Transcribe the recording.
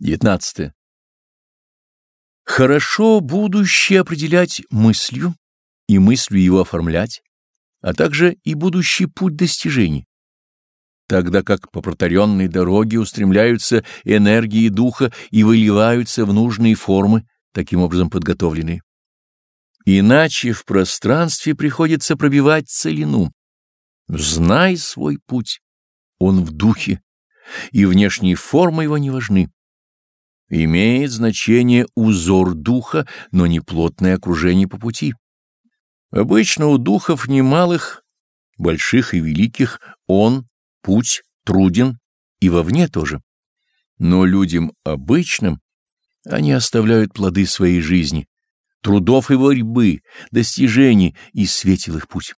19. Хорошо будущее определять мыслью и мыслью его оформлять, а также и будущий путь достижений. Тогда как по протаренной дороге устремляются энергии духа и выливаются в нужные формы, таким образом подготовленные. Иначе в пространстве приходится пробивать целину. Знай свой путь, он в духе, и внешние формы его не важны. Имеет значение узор духа, но не плотное окружение по пути. Обычно у духов немалых, больших и великих, он, путь, труден и вовне тоже. Но людям обычным они оставляют плоды своей жизни, трудов и борьбы, достижений, и светил их путь.